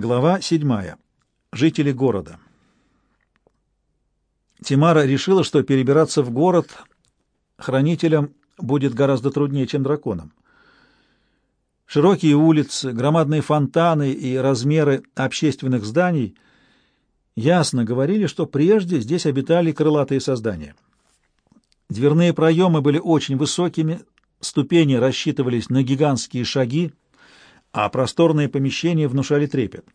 Глава 7. Жители города. Тимара решила, что перебираться в город хранителям будет гораздо труднее, чем драконам. Широкие улицы, громадные фонтаны и размеры общественных зданий ясно говорили, что прежде здесь обитали крылатые создания. Дверные проемы были очень высокими, ступени рассчитывались на гигантские шаги, а просторные помещения внушали трепет.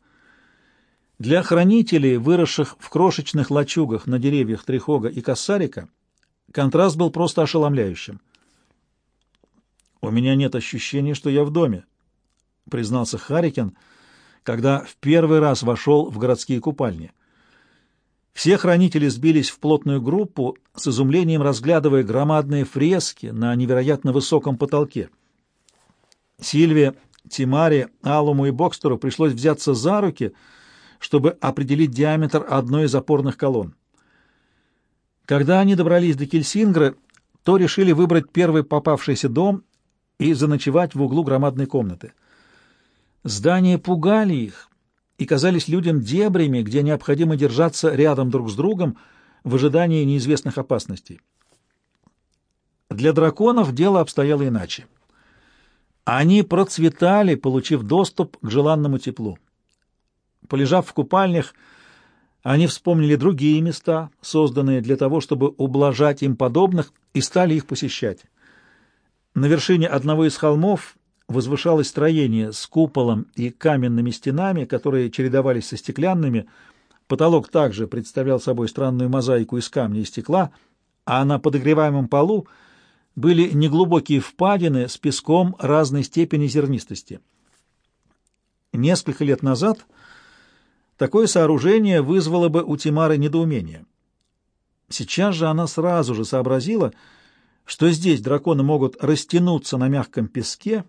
Для хранителей, выросших в крошечных лачугах на деревьях трехога и кассарика, контраст был просто ошеломляющим. «У меня нет ощущения, что я в доме», — признался Харикин, когда в первый раз вошел в городские купальни. Все хранители сбились в плотную группу, с изумлением разглядывая громадные фрески на невероятно высоком потолке. Сильвия Тимаре, Алуму и Бокстеру пришлось взяться за руки, чтобы определить диаметр одной из опорных колонн. Когда они добрались до Кельсингра, то решили выбрать первый попавшийся дом и заночевать в углу громадной комнаты. Здания пугали их и казались людям дебрями, где необходимо держаться рядом друг с другом в ожидании неизвестных опасностей. Для драконов дело обстояло иначе. Они процветали, получив доступ к желанному теплу. Полежав в купальнях, они вспомнили другие места, созданные для того, чтобы ублажать им подобных, и стали их посещать. На вершине одного из холмов возвышалось строение с куполом и каменными стенами, которые чередовались со стеклянными. Потолок также представлял собой странную мозаику из камня и стекла, а на подогреваемом полу — были неглубокие впадины с песком разной степени зернистости. Несколько лет назад такое сооружение вызвало бы у Тимары недоумение. Сейчас же она сразу же сообразила, что здесь драконы могут растянуться на мягком песке,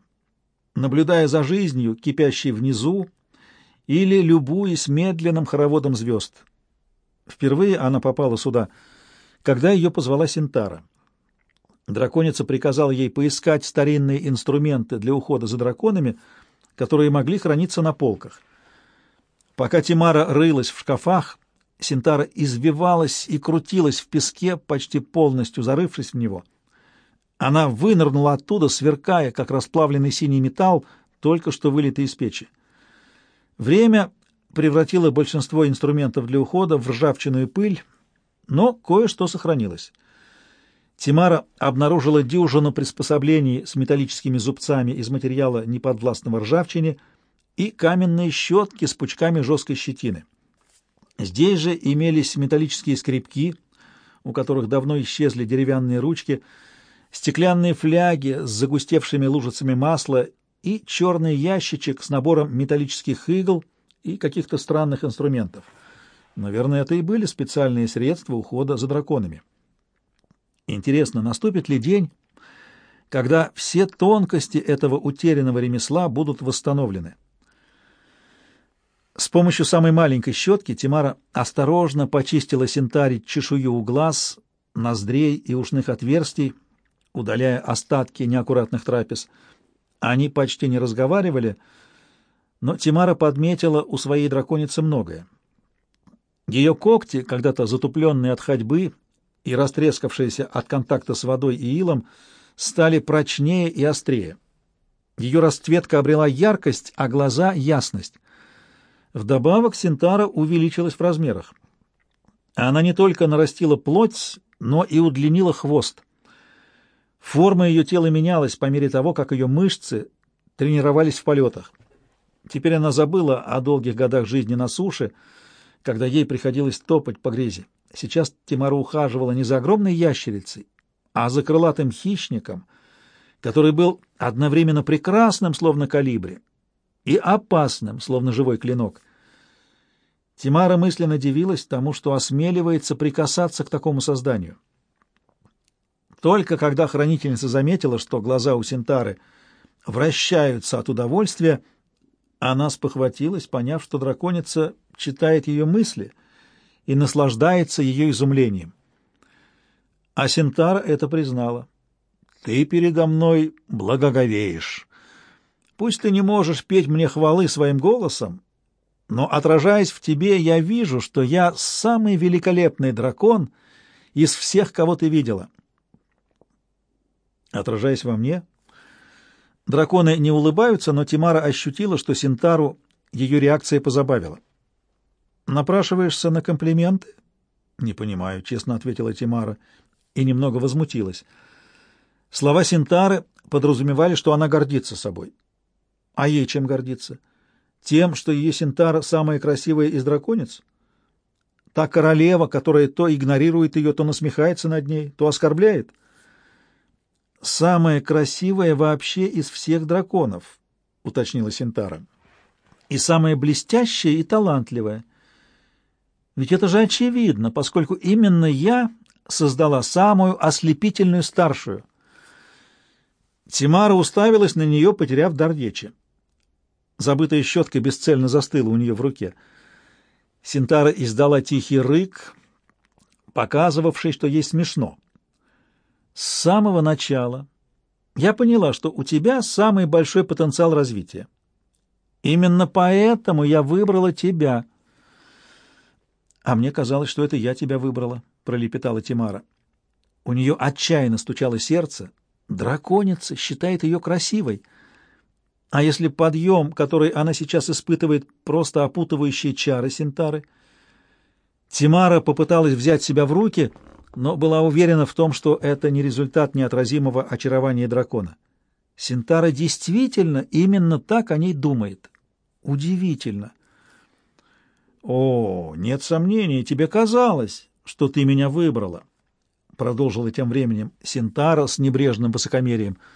наблюдая за жизнью, кипящей внизу, или любуясь медленным хороводом звезд. Впервые она попала сюда, когда ее позвала Синтара. Драконица приказала ей поискать старинные инструменты для ухода за драконами, которые могли храниться на полках. Пока Тимара рылась в шкафах, Синтара извивалась и крутилась в песке, почти полностью зарывшись в него. Она вынырнула оттуда, сверкая, как расплавленный синий металл, только что вылитый из печи. Время превратило большинство инструментов для ухода в ржавчину и пыль, но кое-что сохранилось — Тимара обнаружила дюжину приспособлений с металлическими зубцами из материала неподвластного ржавчине и каменные щетки с пучками жесткой щетины. Здесь же имелись металлические скребки, у которых давно исчезли деревянные ручки, стеклянные фляги с загустевшими лужицами масла и черный ящичек с набором металлических игл и каких-то странных инструментов. Наверное, это и были специальные средства ухода за драконами. Интересно, наступит ли день, когда все тонкости этого утерянного ремесла будут восстановлены? С помощью самой маленькой щетки Тимара осторожно почистила синтарить чешую у глаз, ноздрей и ушных отверстий, удаляя остатки неаккуратных трапез. Они почти не разговаривали, но Тимара подметила у своей драконицы многое. Ее когти, когда-то затупленные от ходьбы, и растрескавшиеся от контакта с водой и илом, стали прочнее и острее. Ее расцветка обрела яркость, а глаза — ясность. Вдобавок Синтара увеличилась в размерах. Она не только нарастила плоть, но и удлинила хвост. Форма ее тела менялась по мере того, как ее мышцы тренировались в полетах. Теперь она забыла о долгих годах жизни на суше, когда ей приходилось топать по грязи. Сейчас Тимара ухаживала не за огромной ящерицей, а за крылатым хищником, который был одновременно прекрасным, словно калибри, и опасным, словно живой клинок. Тимара мысленно дивилась тому, что осмеливается прикасаться к такому созданию. Только когда хранительница заметила, что глаза у Синтары вращаются от удовольствия, она спохватилась, поняв, что драконица читает ее мысли — и наслаждается ее изумлением. А Синтара это признала. «Ты передо мной благоговеешь. Пусть ты не можешь петь мне хвалы своим голосом, но, отражаясь в тебе, я вижу, что я самый великолепный дракон из всех, кого ты видела. Отражаясь во мне, драконы не улыбаются, но Тимара ощутила, что Синтару ее реакция позабавила. «Напрашиваешься на комплименты?» «Не понимаю», — честно ответила Тимара, и немного возмутилась. Слова Синтары подразумевали, что она гордится собой. А ей чем гордиться? Тем, что ее Синтара самая красивая из драконец? Та королева, которая то игнорирует ее, то насмехается над ней, то оскорбляет? «Самая красивая вообще из всех драконов», — уточнила Синтара. «И самая блестящая и талантливая. Ведь это же очевидно, поскольку именно я создала самую ослепительную старшую». Тимара уставилась на нее, потеряв дар речи. Забытая щетка бесцельно застыла у нее в руке. Синтара издала тихий рык, показывавший, что ей смешно. С самого начала я поняла, что у тебя самый большой потенциал развития. Именно поэтому я выбрала тебя. А мне казалось, что это я тебя выбрала, пролепетала Тимара. У нее отчаянно стучало сердце. Драконица считает ее красивой. А если подъем, который она сейчас испытывает, просто опутывающие чары Синтары? Тимара попыталась взять себя в руки, но была уверена в том, что это не результат неотразимого очарования дракона. Синтара действительно именно так о ней думает. Удивительно. «О, нет сомнений, тебе казалось, что ты меня выбрала», — продолжила тем временем Синтара с небрежным высокомерием —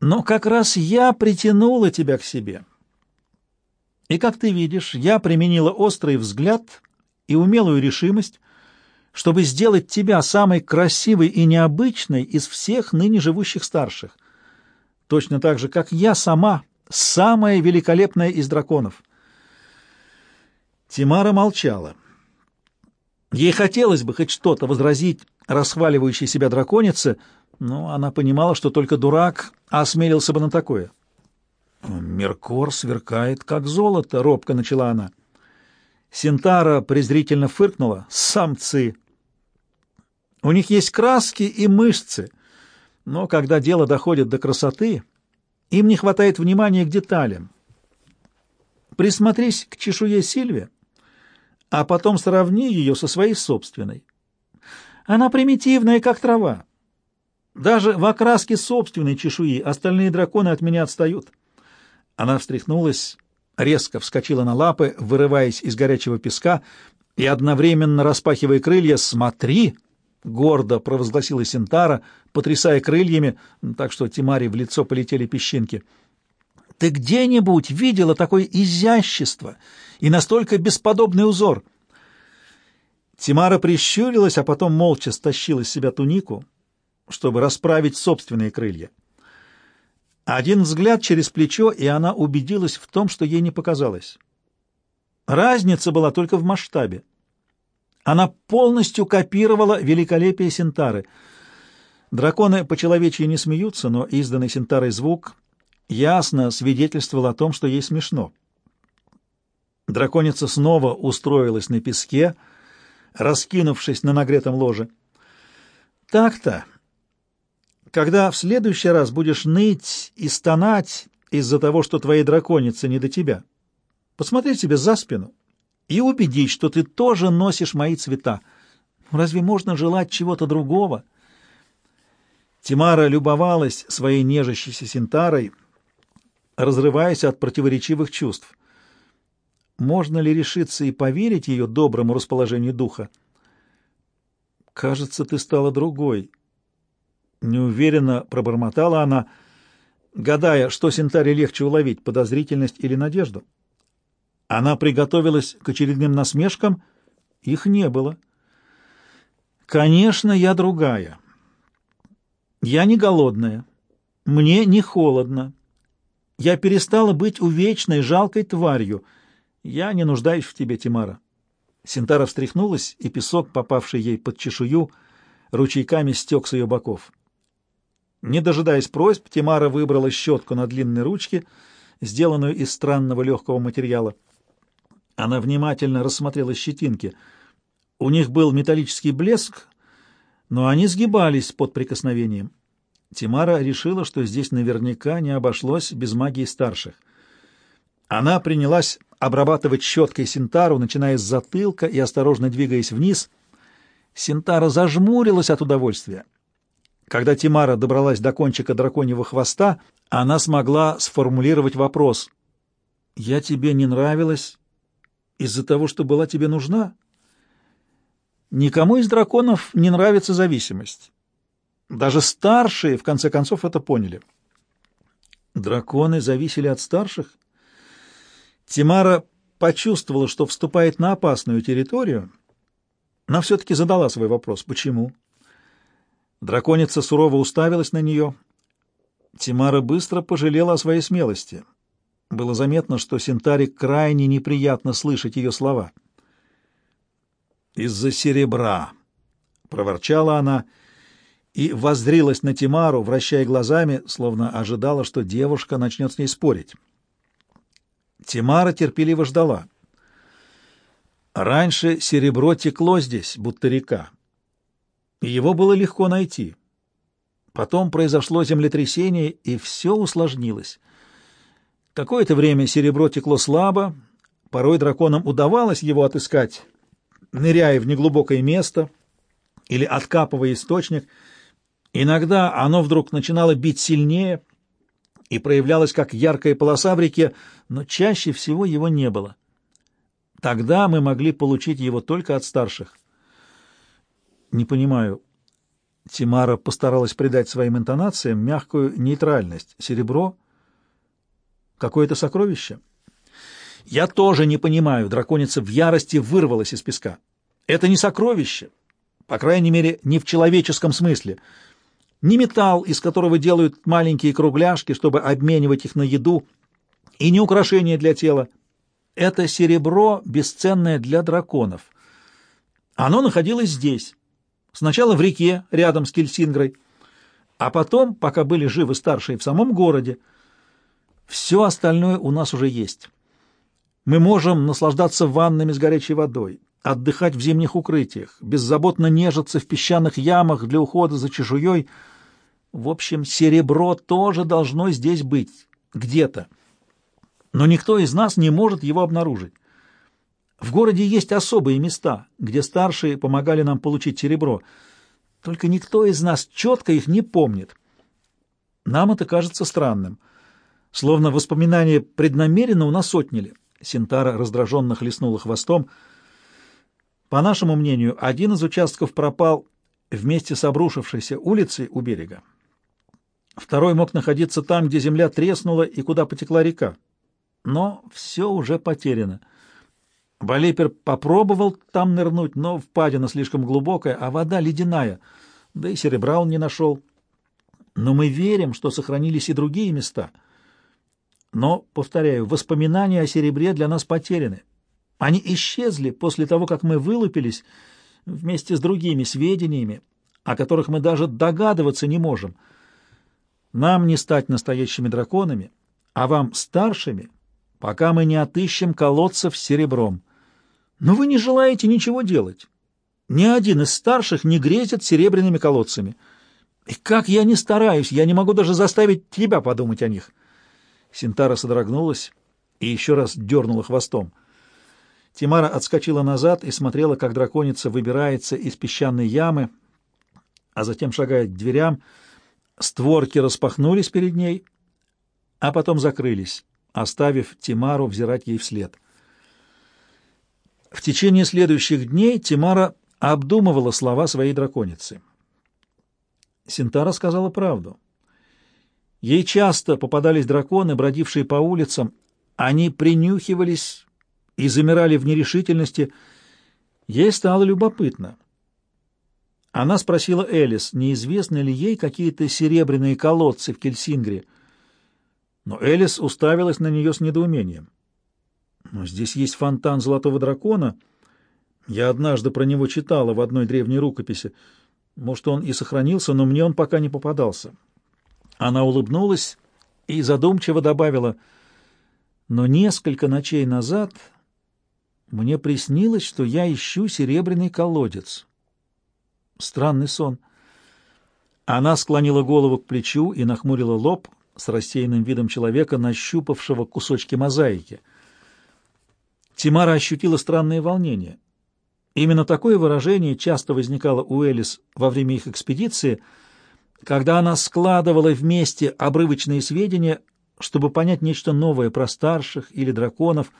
но как раз я притянула тебя к себе. И, как ты видишь, я применила острый взгляд и умелую решимость, чтобы сделать тебя самой красивой и необычной из всех ныне живущих старших, точно так же, как я сама, самая великолепная из драконов. Тимара молчала. Ей хотелось бы хоть что-то возразить расхваливающей себя драконице, но она понимала, что только дурак осмелился бы на такое. «Меркор сверкает, как золото», — робко начала она. Синтара презрительно фыркнула. «Самцы! У них есть краски и мышцы, но когда дело доходит до красоты, им не хватает внимания к деталям. Присмотрись к чешуе Сильве, а потом сравни ее со своей собственной. Она примитивная, как трава. Даже в окраске собственной чешуи остальные драконы от меня отстают. Она встряхнулась, резко вскочила на лапы, вырываясь из горячего песка и одновременно распахивая крылья. «Смотри!» — гордо провозгласила Синтара, потрясая крыльями, так что Тимаре в лицо полетели песчинки. «Ты где-нибудь видела такое изящество и настолько бесподобный узор?» Тимара прищурилась, а потом молча стащила с себя тунику, чтобы расправить собственные крылья. Один взгляд через плечо, и она убедилась в том, что ей не показалось. Разница была только в масштабе. Она полностью копировала великолепие Синтары. Драконы по-человечьи не смеются, но изданный Синтарой звук ясно свидетельствовал о том, что ей смешно. Драконица снова устроилась на песке, раскинувшись на нагретом ложе. «Так-то», когда в следующий раз будешь ныть и стонать из-за того, что твоей драконицы не до тебя, посмотри себе за спину и убедись, что ты тоже носишь мои цвета. Разве можно желать чего-то другого? Тимара любовалась своей нежащейся синтарой, разрываясь от противоречивых чувств. Можно ли решиться и поверить ее доброму расположению духа? «Кажется, ты стала другой», Неуверенно пробормотала она, гадая, что Синтаре легче уловить, подозрительность или надежду. Она приготовилась к очередным насмешкам, их не было. «Конечно, я другая. Я не голодная. Мне не холодно. Я перестала быть увечной, жалкой тварью. Я не нуждаюсь в тебе, Тимара». Синтара встряхнулась, и песок, попавший ей под чешую, ручейками стек с ее боков. Не дожидаясь просьб, Тимара выбрала щетку на длинной ручке сделанную из странного легкого материала. Она внимательно рассмотрела щетинки. У них был металлический блеск, но они сгибались под прикосновением. Тимара решила, что здесь наверняка не обошлось без магии старших. Она принялась обрабатывать щеткой Синтару, начиная с затылка и осторожно двигаясь вниз. Синтара зажмурилась от удовольствия. Когда Тимара добралась до кончика драконьего хвоста, она смогла сформулировать вопрос. «Я тебе не нравилась из-за того, что была тебе нужна?» Никому из драконов не нравится зависимость. Даже старшие, в конце концов, это поняли. Драконы зависели от старших? Тимара почувствовала, что вступает на опасную территорию, но все-таки задала свой вопрос. Почему? Драконица сурово уставилась на нее. Тимара быстро пожалела о своей смелости. Было заметно, что Синтаре крайне неприятно слышать ее слова. «Из-за серебра!» — проворчала она и воззрилась на Тимару, вращая глазами, словно ожидала, что девушка начнет с ней спорить. Тимара терпеливо ждала. Раньше серебро текло здесь, будто река, его было легко найти. Потом произошло землетрясение, и все усложнилось. Какое-то время серебро текло слабо, порой драконам удавалось его отыскать, ныряя в неглубокое место или откапывая источник. Иногда оно вдруг начинало бить сильнее и проявлялось как яркая полоса в реке, но чаще всего его не было. Тогда мы могли получить его только от старших. Не понимаю. Тимара постаралась придать своим интонациям мягкую нейтральность. Серебро? Какое-то сокровище? Я тоже не понимаю. Драконица в ярости вырвалась из песка. Это не сокровище. По крайней мере, не в человеческом смысле. Не металл, из которого делают маленькие кругляшки, чтобы обменивать их на еду, и не украшение для тела. Это серебро, бесценное для драконов. Оно находилось здесь. Сначала в реке, рядом с Кельсингрой, а потом, пока были живы старшие, в самом городе. Все остальное у нас уже есть. Мы можем наслаждаться ваннами с горячей водой, отдыхать в зимних укрытиях, беззаботно нежиться в песчаных ямах для ухода за чешуей. В общем, серебро тоже должно здесь быть, где-то. Но никто из нас не может его обнаружить. В городе есть особые места, где старшие помогали нам получить серебро. Только никто из нас четко их не помнит. Нам это кажется странным. Словно воспоминания преднамеренно у нас отняли. Синтара раздраженно хлестнула хвостом. По нашему мнению, один из участков пропал вместе с обрушившейся улицей у берега. Второй мог находиться там, где земля треснула и куда потекла река. Но все уже потеряно. Балипер попробовал там нырнуть, но впадина слишком глубокая, а вода ледяная, да и серебра он не нашел. Но мы верим, что сохранились и другие места. Но, повторяю, воспоминания о серебре для нас потеряны. Они исчезли после того, как мы вылупились вместе с другими сведениями, о которых мы даже догадываться не можем. Нам не стать настоящими драконами, а вам старшими, пока мы не отыщем колодцев с серебром. Но вы не желаете ничего делать. Ни один из старших не грезит серебряными колодцами. И как я не стараюсь, я не могу даже заставить тебя подумать о них. Синтара содрогнулась и еще раз дернула хвостом. Тимара отскочила назад и смотрела, как драконица выбирается из песчаной ямы, а затем шагает к дверям. Створки распахнулись перед ней, а потом закрылись, оставив Тимару взирать ей вслед. — в течение следующих дней Тимара обдумывала слова своей драконицы. Синтара сказала правду. Ей часто попадались драконы, бродившие по улицам. Они принюхивались и замирали в нерешительности. Ей стало любопытно. Она спросила Элис, неизвестны ли ей какие-то серебряные колодцы в Кельсингре. Но Элис уставилась на нее с недоумением. Но здесь есть фонтан золотого дракона. Я однажды про него читала в одной древней рукописи. Может, он и сохранился, но мне он пока не попадался. Она улыбнулась и задумчиво добавила, Но несколько ночей назад мне приснилось, что я ищу серебряный колодец. Странный сон. Она склонила голову к плечу и нахмурила лоб с рассеянным видом человека, нащупавшего кусочки мозаики. Тимара ощутила странное волнение. Именно такое выражение часто возникало у Элис во время их экспедиции, когда она складывала вместе обрывочные сведения, чтобы понять нечто новое про старших или драконов.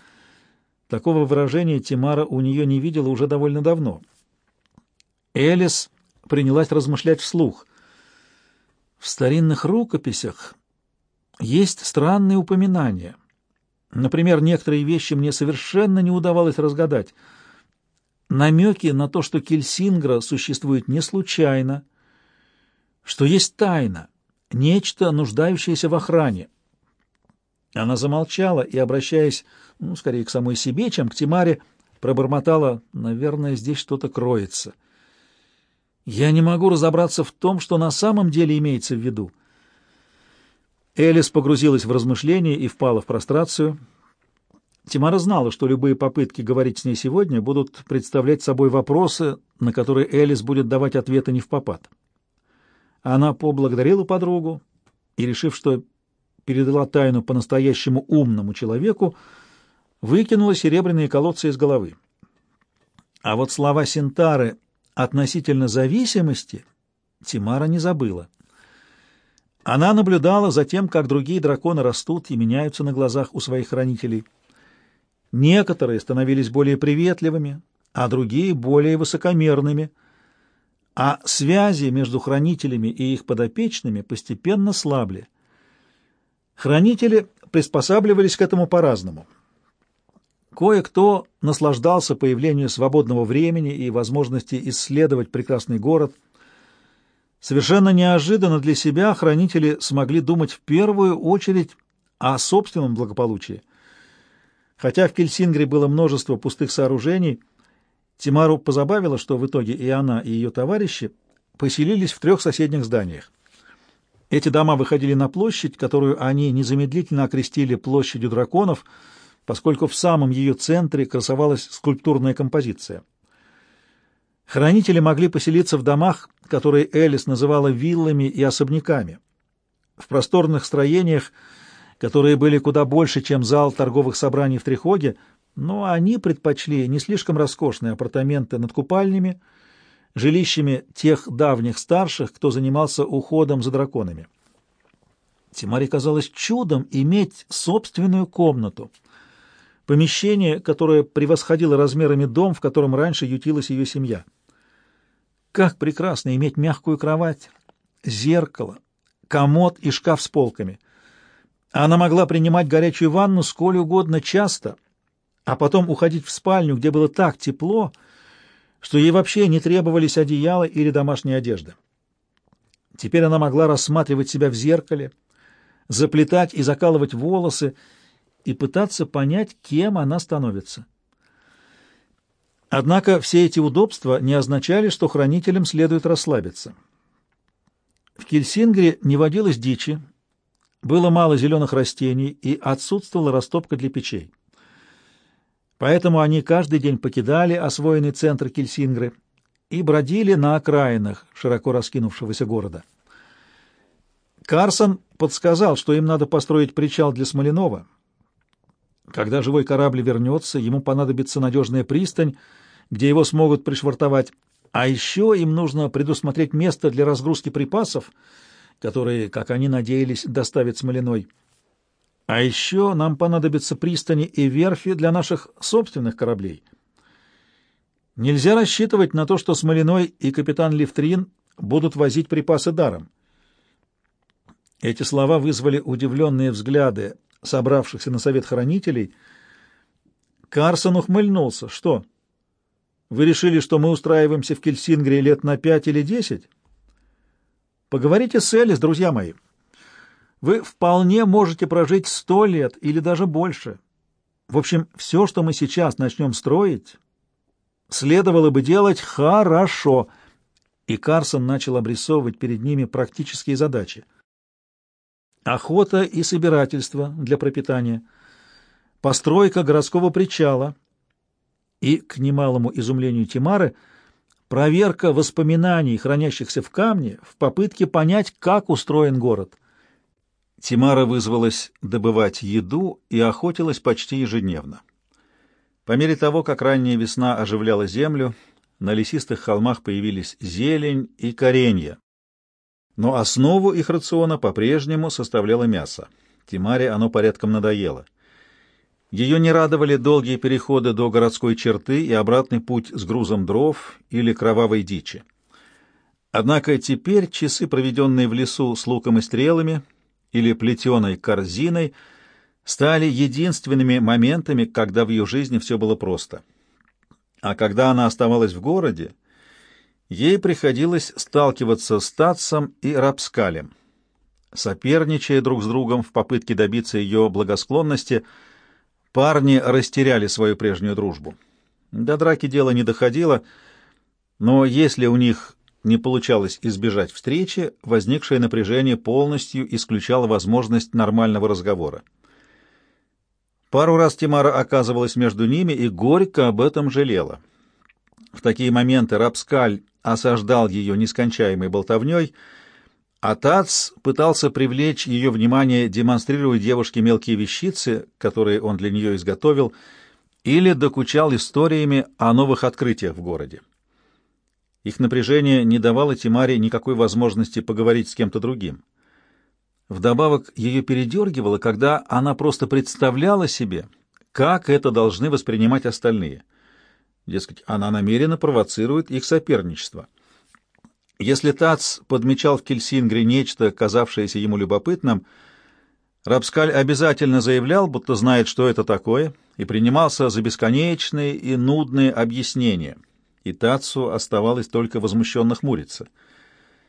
Такого выражения Тимара у нее не видела уже довольно давно. Элис принялась размышлять вслух. В старинных рукописях есть странные упоминания. Например, некоторые вещи мне совершенно не удавалось разгадать. Намеки на то, что Кельсингра существует не случайно, что есть тайна, нечто, нуждающееся в охране. Она замолчала и, обращаясь, ну, скорее к самой себе, чем к Тимаре, пробормотала, «Наверное, здесь что-то кроется». Я не могу разобраться в том, что на самом деле имеется в виду. Элис погрузилась в размышления и впала в прострацию. Тимара знала, что любые попытки говорить с ней сегодня будут представлять собой вопросы, на которые Элис будет давать ответы не в попад. Она поблагодарила подругу и, решив, что передала тайну по-настоящему умному человеку, выкинула серебряные колодцы из головы. А вот слова Синтары Относительно зависимости Тимара не забыла. Она наблюдала за тем, как другие драконы растут и меняются на глазах у своих хранителей. Некоторые становились более приветливыми, а другие — более высокомерными, а связи между хранителями и их подопечными постепенно слабли. Хранители приспосабливались к этому по-разному — Кое-кто наслаждался появлением свободного времени и возможности исследовать прекрасный город. Совершенно неожиданно для себя хранители смогли думать в первую очередь о собственном благополучии. Хотя в Кельсингре было множество пустых сооружений, Тимару позабавило, что в итоге и она, и ее товарищи поселились в трех соседних зданиях. Эти дома выходили на площадь, которую они незамедлительно окрестили площадью драконов — поскольку в самом ее центре красовалась скульптурная композиция. Хранители могли поселиться в домах, которые Элис называла виллами и особняками, в просторных строениях, которые были куда больше, чем зал торговых собраний в Трихоге, но они предпочли не слишком роскошные апартаменты над купальнями, жилищами тех давних старших, кто занимался уходом за драконами. Тимаре казалось чудом иметь собственную комнату — помещение, которое превосходило размерами дом, в котором раньше ютилась ее семья. Как прекрасно иметь мягкую кровать, зеркало, комод и шкаф с полками. Она могла принимать горячую ванну сколь угодно часто, а потом уходить в спальню, где было так тепло, что ей вообще не требовались одеяла или домашняя одежда. Теперь она могла рассматривать себя в зеркале, заплетать и закалывать волосы, и пытаться понять, кем она становится. Однако все эти удобства не означали, что хранителям следует расслабиться. В Кельсингре не водилось дичи, было мало зеленых растений и отсутствовала растопка для печей. Поэтому они каждый день покидали освоенный центр Кельсингры и бродили на окраинах широко раскинувшегося города. Карсон подсказал, что им надо построить причал для Смоленова — когда живой корабль вернется, ему понадобится надежная пристань, где его смогут пришвартовать. А еще им нужно предусмотреть место для разгрузки припасов, которые, как они надеялись, доставят Смолиной. А еще нам понадобятся пристани и верфи для наших собственных кораблей. Нельзя рассчитывать на то, что Смолиной и капитан Лифтрин будут возить припасы даром. Эти слова вызвали удивленные взгляды собравшихся на совет хранителей, Карсон ухмыльнулся. «Что? Вы решили, что мы устраиваемся в Кельсингре лет на пять или десять? Поговорите с Элис, друзья мои. Вы вполне можете прожить сто лет или даже больше. В общем, все, что мы сейчас начнем строить, следовало бы делать хорошо». И Карсон начал обрисовывать перед ними практические задачи — охота и собирательство для пропитания, постройка городского причала и, к немалому изумлению Тимары, проверка воспоминаний, хранящихся в камне, в попытке понять, как устроен город. Тимара вызвалась добывать еду и охотилась почти ежедневно. По мере того, как ранняя весна оживляла землю, на лесистых холмах появились зелень и коренья. Но основу их рациона по-прежнему составляло мясо. Тимаре оно порядком надоело. Ее не радовали долгие переходы до городской черты и обратный путь с грузом дров или кровавой дичи. Однако теперь часы, проведенные в лесу с луком и стрелами или плетеной корзиной, стали единственными моментами, когда в ее жизни все было просто. А когда она оставалась в городе, ей приходилось сталкиваться с Татсом и Рапскалем. Соперничая друг с другом в попытке добиться ее благосклонности, парни растеряли свою прежнюю дружбу. До драки дело не доходило, но если у них не получалось избежать встречи, возникшее напряжение полностью исключало возможность нормального разговора. Пару раз Тимара оказывалась между ними и горько об этом жалела. В такие моменты Рапскаль осаждал ее нескончаемой болтовней, а Тац пытался привлечь ее внимание, демонстрируя девушке мелкие вещицы, которые он для нее изготовил, или докучал историями о новых открытиях в городе. Их напряжение не давало Тимаре никакой возможности поговорить с кем-то другим. Вдобавок ее передергивало, когда она просто представляла себе, как это должны воспринимать остальные. Дескать, она намеренно провоцирует их соперничество. Если Тац подмечал в Кельсингре нечто, казавшееся ему любопытным, Рабскаль обязательно заявлял, будто знает, что это такое, и принимался за бесконечные и нудные объяснения, и Тацу оставалось только возмущенно хмуриться —